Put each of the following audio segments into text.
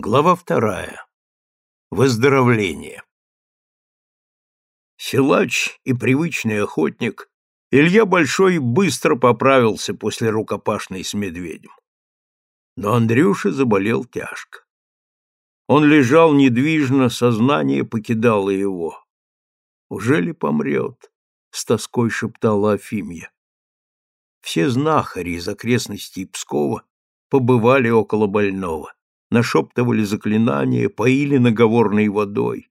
Глава вторая. Выздоровление. Силач и привычный охотник, Илья Большой быстро поправился после рукопашной с медведем. Но Андрюша заболел тяжко. Он лежал недвижно, сознание покидало его. «Уже ли помрет?» — с тоской шептала Афимья. Все знахари из окрестностей Пскова побывали около больного нашептывали заклинания, поили наговорной водой.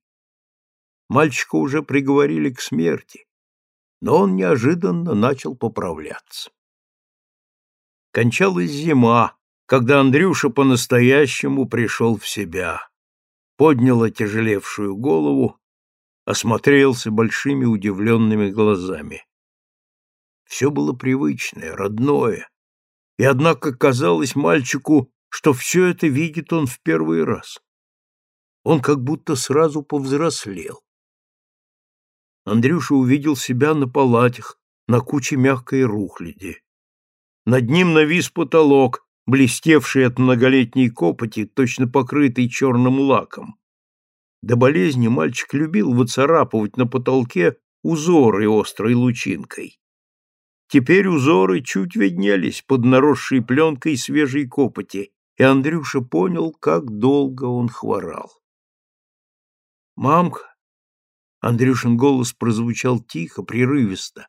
Мальчика уже приговорили к смерти, но он неожиданно начал поправляться. Кончалась зима, когда Андрюша по-настоящему пришел в себя, поднял отяжелевшую голову, осмотрелся большими удивленными глазами. Все было привычное, родное, и, однако, казалось мальчику, что все это видит он в первый раз. Он как будто сразу повзрослел. Андрюша увидел себя на палатях, на куче мягкой рухляди. Над ним навис потолок, блестевший от многолетней копоти, точно покрытый черным лаком. До болезни мальчик любил выцарапывать на потолке узоры острой лучинкой. Теперь узоры чуть виднелись под наросшей пленкой свежей копоти, и Андрюша понял, как долго он хворал. «Мамка!» — Андрюшин голос прозвучал тихо, прерывисто.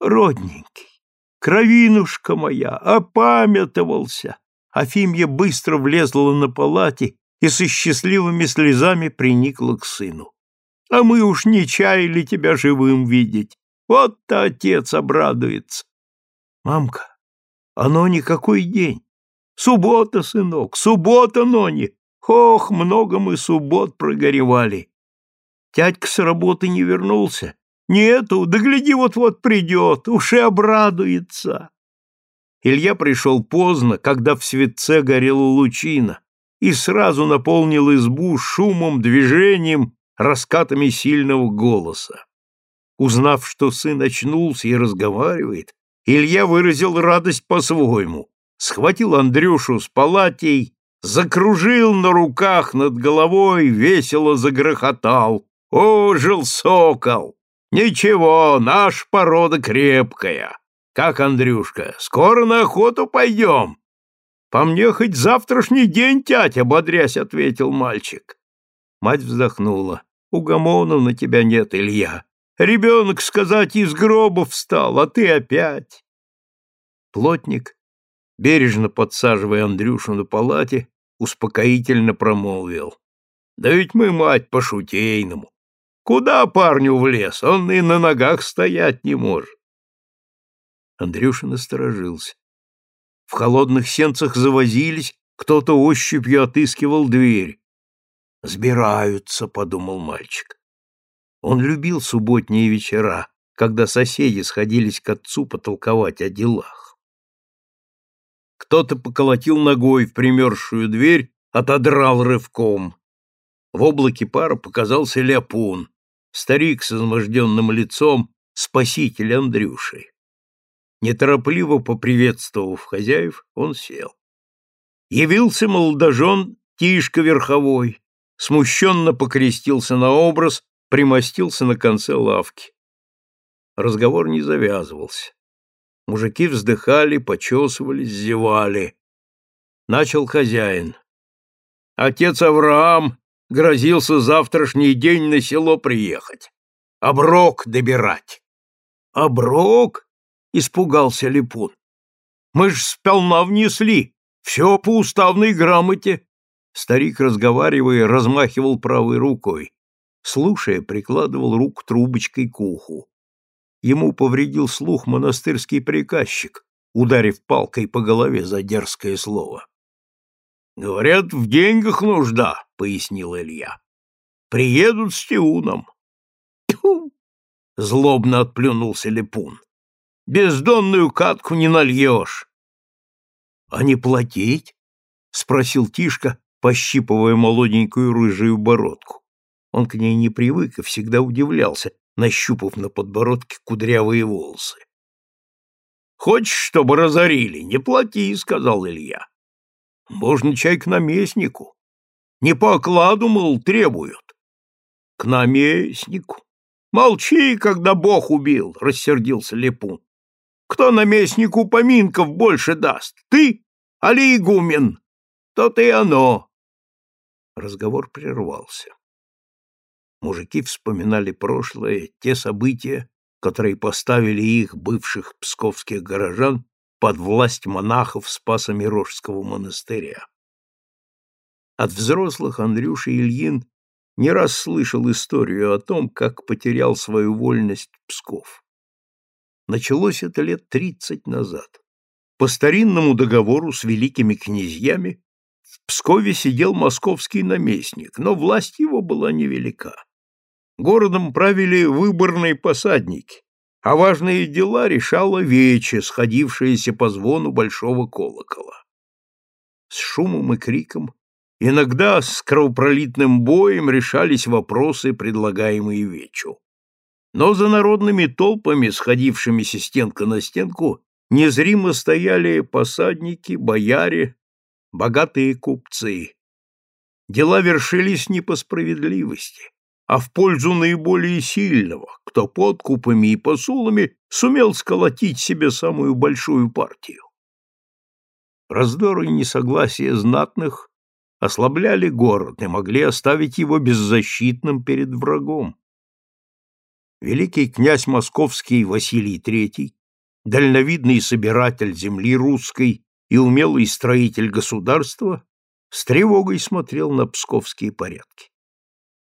«Родненький, кровинушка моя, опамятовался!» Афимья быстро влезла на палате и со счастливыми слезами приникла к сыну. «А мы уж не чаяли тебя живым видеть. Вот-то отец обрадуется!» «Мамка, оно никакой день. Суббота, сынок, суббота, Нони. Ох, много мы суббот прогоревали. Тядька с работы не вернулся. Нету, да гляди, вот-вот придет, уж и обрадуется. Илья пришел поздно, когда в светце горела лучина, и сразу наполнил избу шумом, движением, раскатами сильного голоса. Узнав, что сын очнулся и разговаривает, Илья выразил радость по-своему схватил Андрюшу с палатей, закружил на руках над головой, весело загрохотал. Ожил сокол! Ничего, наша порода крепкая. Как, Андрюшка, скоро на охоту пойдем? По мне хоть завтрашний день, тятя, бодрясь, ответил мальчик. Мать вздохнула. Угомонов на тебя нет, Илья. Ребенок, сказать, из гроба встал, а ты опять. Плотник бережно подсаживая Андрюшу на палате, успокоительно промолвил. «Да ведь мы, мать, по-шутейному. Куда парню в лес? Он и на ногах стоять не может». Андрюша насторожился. В холодных сенцах завозились, кто-то ощупью отыскивал дверь. «Сбираются», — подумал мальчик. Он любил субботние вечера, когда соседи сходились к отцу потолковать о делах. Кто-то поколотил ногой в примерзшую дверь, отодрал рывком. В облаке пара показался Ляпун, старик с изможденным лицом, спаситель Андрюши. Неторопливо поприветствовав хозяев, он сел. Явился молодожен Тишка Верховой, смущенно покрестился на образ, примостился на конце лавки. Разговор не завязывался. Мужики вздыхали, почесывались, зевали. Начал хозяин. Отец Авраам грозился завтрашний день на село приехать. Оброк добирать. Оброк? Испугался Липун. Мы ж сполна внесли. Все по уставной грамоте. Старик, разговаривая, размахивал правой рукой. Слушая, прикладывал рук трубочкой к уху. Ему повредил слух монастырский приказчик, ударив палкой по голове за дерзкое слово. «Говорят, в деньгах нужда», — пояснил Илья. «Приедут с Тиуном». «Тьфу!» — злобно отплюнулся Лепун. «Бездонную катку не нальешь». «А не платить?» — спросил Тишка, пощипывая молоденькую рыжую бородку. Он к ней не привык и всегда удивлялся, нащупав на подбородке кудрявые волосы. «Хочешь, чтобы разорили? Не плати», — сказал Илья. «Можно чай к наместнику. Не по окладу, мол, требуют. К наместнику. Молчи, когда Бог убил, рассердился Лепун. Кто наместнику поминков больше даст? Ты, али игумен? То-то и оно. Разговор прервался. Мужики вспоминали прошлое, те события, которые поставили их, бывших псковских горожан, под власть монахов Спаса Мирожского монастыря. От взрослых Андрюша Ильин не раз слышал историю о том, как потерял свою вольность Псков. Началось это лет тридцать назад. По старинному договору с великими князьями в Пскове сидел московский наместник, но власть его была невелика. Городом правили выборные посадники, а важные дела решала вече, сходившаяся по звону большого колокола. С шумом и криком, иногда с кровопролитным боем решались вопросы, предлагаемые вечу. Но за народными толпами, сходившимися стенка на стенку, незримо стояли посадники, бояре, богатые купцы. Дела вершились не по справедливости а в пользу наиболее сильного, кто подкупами и посулами сумел сколотить себе самую большую партию. Раздоры и несогласия знатных ослабляли город и могли оставить его беззащитным перед врагом. Великий князь московский Василий III, дальновидный собиратель земли русской и умелый строитель государства, с тревогой смотрел на псковские порядки.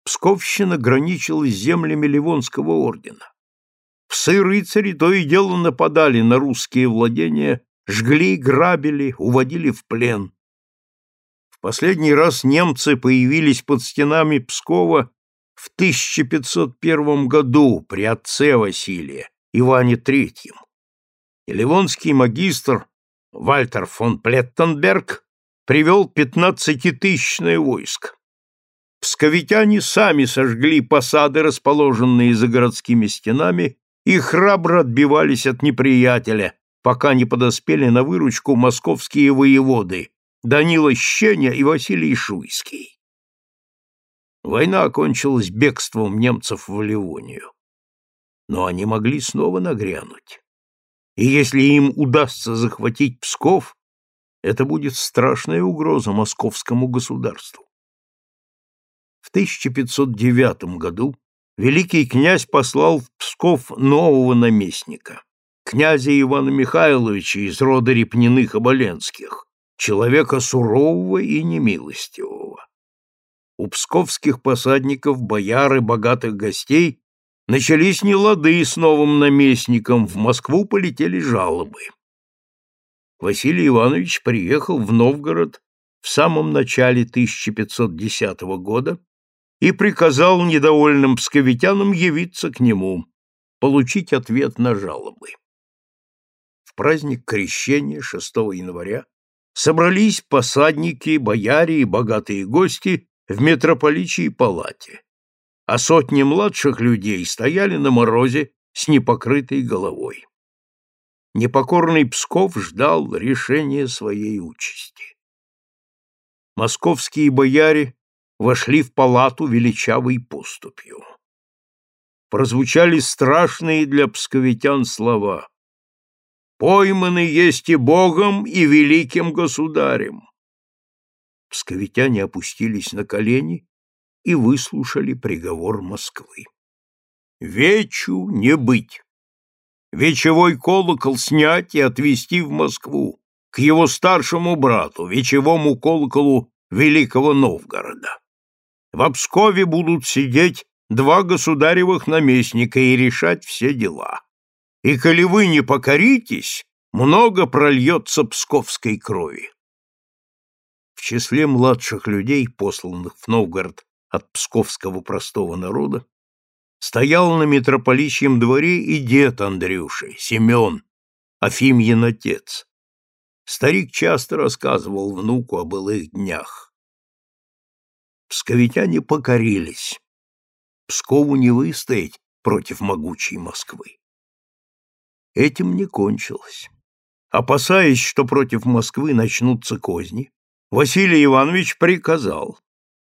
Псковщина граничила с землями Ливонского ордена. Псы-рыцари то и дело нападали на русские владения, жгли, грабили, уводили в плен. В последний раз немцы появились под стенами Пскова в 1501 году при отце Василия, Иване III. И ливонский магистр Вальтер фон Плеттенберг привел пятнадцатитысячное войско. Псковитяне сами сожгли посады, расположенные за городскими стенами, и храбро отбивались от неприятеля, пока не подоспели на выручку московские воеводы Данила Щеня и Василий Шуйский. Война окончилась бегством немцев в Ливонию. Но они могли снова нагрянуть. И если им удастся захватить Псков, это будет страшная угроза московскому государству. В 1509 году великий князь послал в Псков нового наместника, князя Ивана Михайловича из рода Репниных Оболенских, человека сурового и немилостивого. У псковских посадников, бояр и богатых гостей начались нелады с новым наместником, в Москву полетели жалобы. Василий Иванович приехал в Новгород в самом начале 1510 года и приказал недовольным псковитянам явиться к нему, получить ответ на жалобы. В праздник Крещения 6 января собрались посадники, бояре и богатые гости в митрополичьей палате, а сотни младших людей стояли на морозе с непокрытой головой. Непокорный Псков ждал решения своей участи. Московские бояре вошли в палату величавой поступью. Прозвучали страшные для псковитян слова «Пойманы есть и Богом, и великим государем». Псковитяне опустились на колени и выслушали приговор Москвы. Вечу не быть. Вечевой колокол снять и отвезти в Москву, к его старшему брату, вечевому колоколу Великого Новгорода. В Пскове будут сидеть два государевых наместника и решать все дела. И коли вы не покоритесь, много прольется псковской крови. В числе младших людей, посланных в Новгород от псковского простого народа, стоял на митрополичьем дворе и дед Андрюши, Семен, Афимьин отец. Старик часто рассказывал внуку о былых днях псковитяне покорились. Пскову не выстоять против могучей Москвы. Этим не кончилось. Опасаясь, что против Москвы начнутся козни, Василий Иванович приказал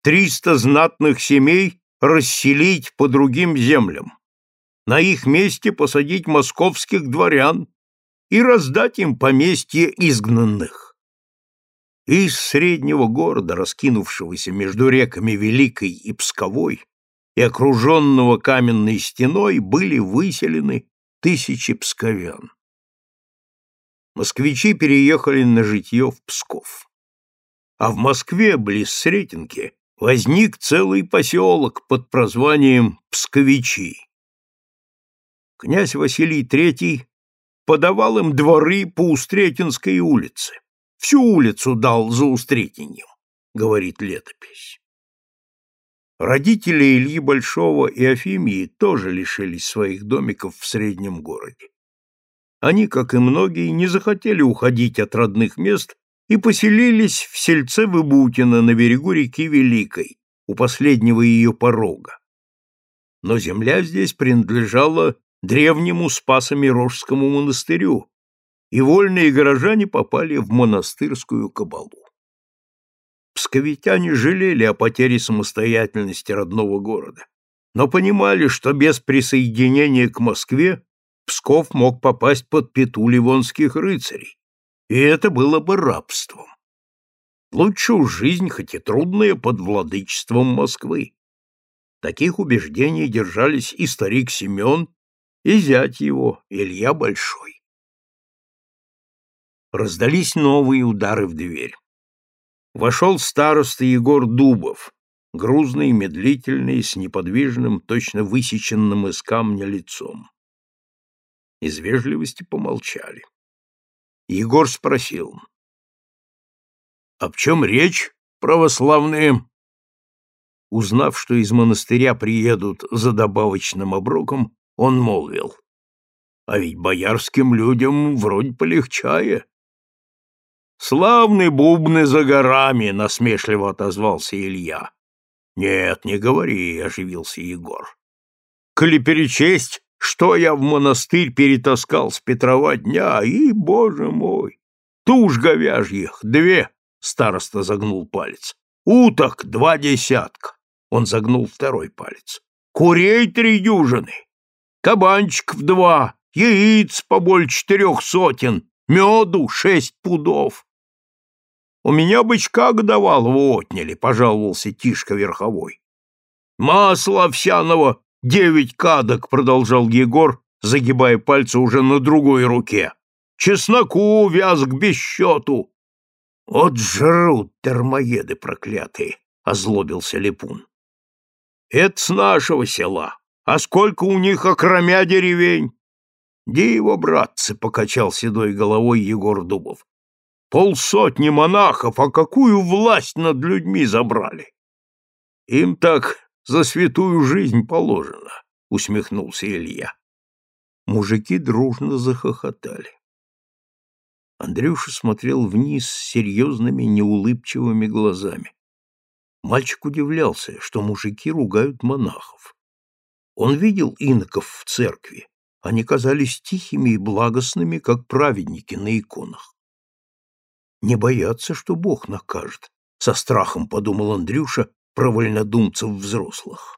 триста знатных семей расселить по другим землям, на их месте посадить московских дворян и раздать им поместье изгнанных. Из среднего города, раскинувшегося между реками Великой и Псковой, и окруженного каменной стеной, были выселены тысячи псковян. Москвичи переехали на житье в Псков. А в Москве, близ Сретенки, возник целый поселок под прозванием Псковичи. Князь Василий III подавал им дворы по Устретинской улице. Всю улицу дал за Устретиньем, говорит летопись. Родители Ильи Большого и Афимии тоже лишились своих домиков в среднем городе. Они, как и многие, не захотели уходить от родных мест и поселились в сельце Выбутино на берегу реки Великой, у последнего ее порога. Но земля здесь принадлежала древнему Спасо-Мирожскому монастырю, и вольные горожане попали в монастырскую кабалу. Псковитяне жалели о потере самостоятельности родного города, но понимали, что без присоединения к Москве Псков мог попасть под пету ливонских рыцарей, и это было бы рабством. Лучше уж жизнь, хоть и трудная, под владычеством Москвы. Таких убеждений держались и старик Семен, и зять его, Илья Большой. Раздались новые удары в дверь. Вошел староста Егор Дубов, грузный, медлительный, с неподвижным, точно высеченным из камня лицом. Из вежливости помолчали. Егор спросил. — Об чем речь, православные? Узнав, что из монастыря приедут за добавочным оброком, он молвил. — А ведь боярским людям вроде полегчае. — Славные бубны за горами, — насмешливо отозвался Илья. — Нет, не говори, — оживился Егор. — Коли перечесть, что я в монастырь перетаскал с Петрова дня, и, боже мой, туш говяжьих, две, — староста загнул палец, — уток два десятка, — он загнул второй палец, — курей три дюжины, кабанчиков два, яиц поболь четырех сотен, меду шесть пудов. — У меня бычка годовалого отняли, — пожаловался Тишка Верховой. — Масло овсяного Девять кадок, продолжал Егор, загибая пальцы уже на другой руке. Чесноку вязг без счету. Вот жрут термоеды проклятые, озлобился Лепун. Это с нашего села. А сколько у них окромя деревень? Диво, братцы, покачал седой головой Егор Дубов. Полсотни монахов, а какую власть над людьми забрали? Им так за святую жизнь положено, — усмехнулся Илья. Мужики дружно захохотали. Андрюша смотрел вниз с серьезными, неулыбчивыми глазами. Мальчик удивлялся, что мужики ругают монахов. Он видел иноков в церкви. Они казались тихими и благостными, как праведники на иконах. Не боятся, что Бог накажет, со страхом подумал Андрюша, про вольнодумцев взрослых.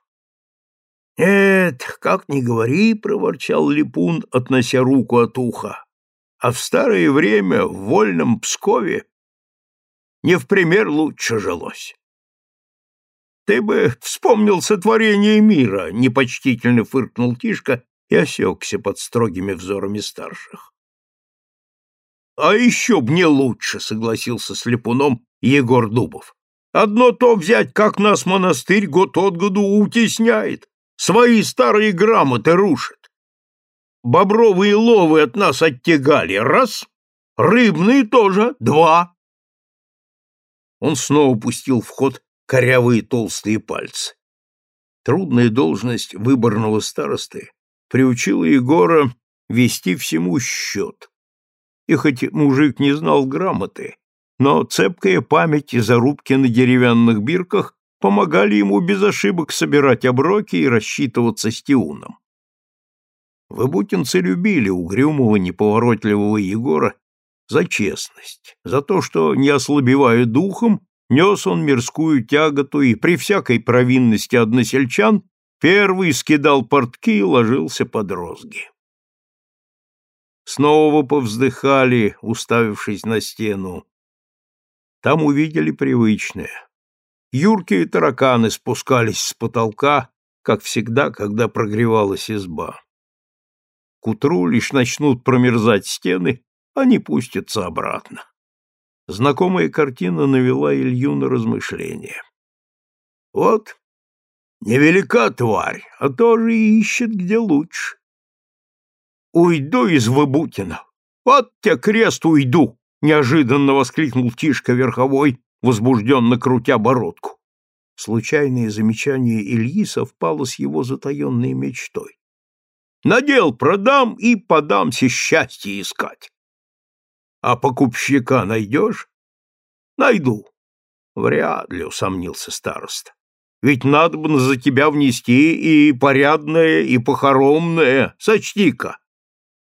«Нет, как ни говори», — проворчал Липун, относя руку от уха, «а в старое время в вольном Пскове не в пример лучше жилось». «Ты бы вспомнил сотворение мира», — непочтительно фыркнул Тишка и осекся под строгими взорами старших. «А еще б не лучше», — согласился с Липуном Егор Дубов. Одно то взять, как нас монастырь год от году утесняет, свои старые грамоты рушит. Бобровые ловы от нас оттягали, раз, рыбные тоже, два. Он снова пустил в ход корявые толстые пальцы. Трудная должность выборного старосты приучила Егора вести всему счет. И хоть мужик не знал грамоты, но цепкая память и зарубки на деревянных бирках помогали ему без ошибок собирать оброки и рассчитываться с Тиуном. Выбутинцы любили угрюмого, неповоротливого Егора за честность, за то, что, не ослабевая духом, Нес он мирскую тяготу и при всякой провинности односельчан первый скидал портки и ложился под розги. Снова повздыхали, уставившись на стену. Там увидели привычное. Юркие тараканы спускались с потолка, как всегда, когда прогревалась изба. К утру лишь начнут промерзать стены, они пустятся обратно. Знакомая картина навела Илью на размышления. Вот, невелика тварь, а тоже ищет где лучше. Уйду из Выбутина. Вот те крест уйду, неожиданно воскликнул Тишка верховой, возбужденно крутя бородку. Случайное замечание Ильи совпало с его затаенной мечтой. Надел продам и подамся счастье искать. А покупщика найдешь? Найду. Вряд ли, усомнился староста. Ведь надо бы за тебя внести и порядное, и похоромное. Сочти-ка.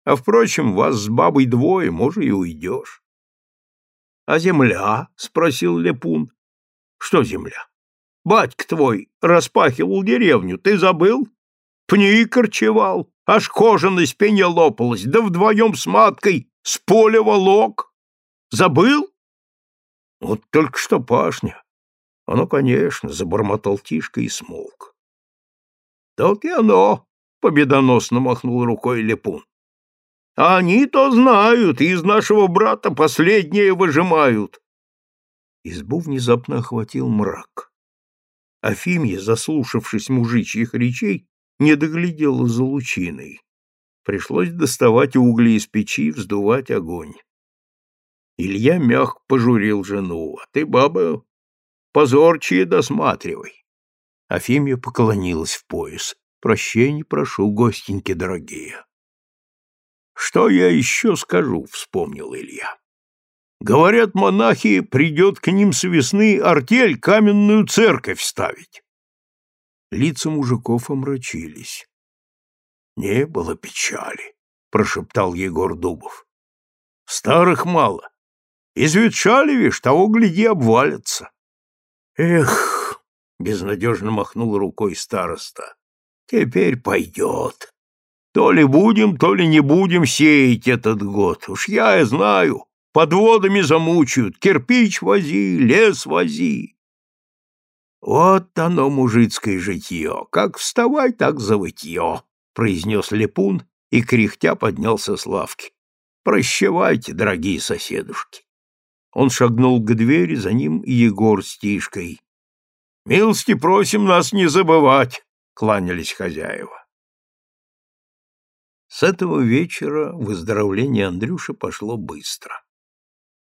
А, впрочем, вас с бабой двое, может, и уйдешь. — А земля? — спросил Лепун. — Что земля? Батька твой распахивал деревню, ты забыл? Пни корчевал, аж кожа на спине лопалась, да вдвоем с маткой с поля волок. Забыл? Вот только что пашня. Оно, конечно, забормотал Тишка и смолк. Тут и оно, победоносно махнул рукой Лепун. А они-то знают, из нашего брата последнее выжимают. Избу внезапно охватил мрак. Афимья, заслушавшись мужичьих речей, не доглядела за лучиной. Пришлось доставать угли из печи, вздувать огонь. Илья мягко пожурил жену. — А ты, баба, позорчие досматривай. Афимья поклонилась в пояс. — Прощения прошу, гостеньки дорогие. Что я еще скажу, вспомнил Илья. Говорят, монахи, придет к ним с весны артель каменную церковь ставить. Лица мужиков омрачились. Не было печали, прошептал Егор Дубов. Старых мало. Изветшали, вишь, того, гляди, обвалятся. Эх, безнадежно махнул рукой староста. Теперь пойдет. То ли будем, то ли не будем сеять этот год. Уж я и знаю, подводами замучают, кирпич вози, лес вози. Вот оно, мужицкое житье, как вставай, так завытье, произнес Лепун и, кряхтя, поднялся с лавки. Прощавайте, дорогие соседушки. Он шагнул к двери, за ним Егор с Тишкой. «Милости просим нас не забывать», — кланялись хозяева. С этого вечера выздоровление Андрюши пошло быстро.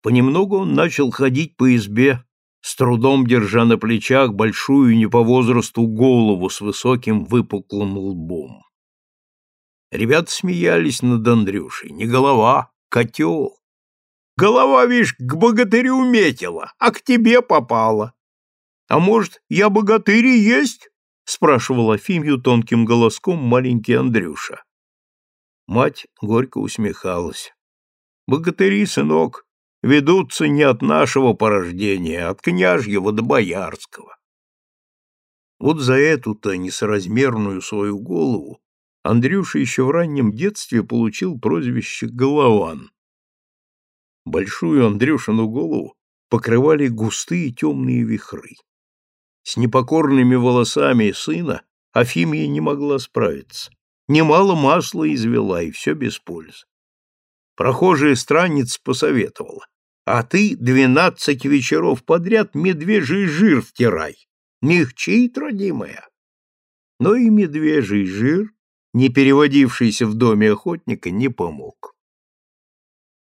Понемногу он начал ходить по избе, с трудом держа на плечах большую не по возрасту голову с высоким выпуклым лбом. Ребята смеялись над Андрюшей. Не голова, котел. Голова, видишь, к богатырю метила, а к тебе попала. А может, я богатырь и есть? — спрашивал Афимью тонким голоском маленький Андрюша. Мать горько усмехалась. «Богатыри, сынок, ведутся не от нашего порождения, а от княжьего до боярского». Вот за эту-то несоразмерную свою голову Андрюша еще в раннем детстве получил прозвище «Голован». Большую Андрюшину голову покрывали густые темные вихры. С непокорными волосами сына Афимия не могла справиться немало масла извела, и все без пользы. Прохожая странница посоветовала. А ты двенадцать вечеров подряд медвежий жир втирай. Мягчит, родимая. Но и медвежий жир, не переводившийся в доме охотника, не помог.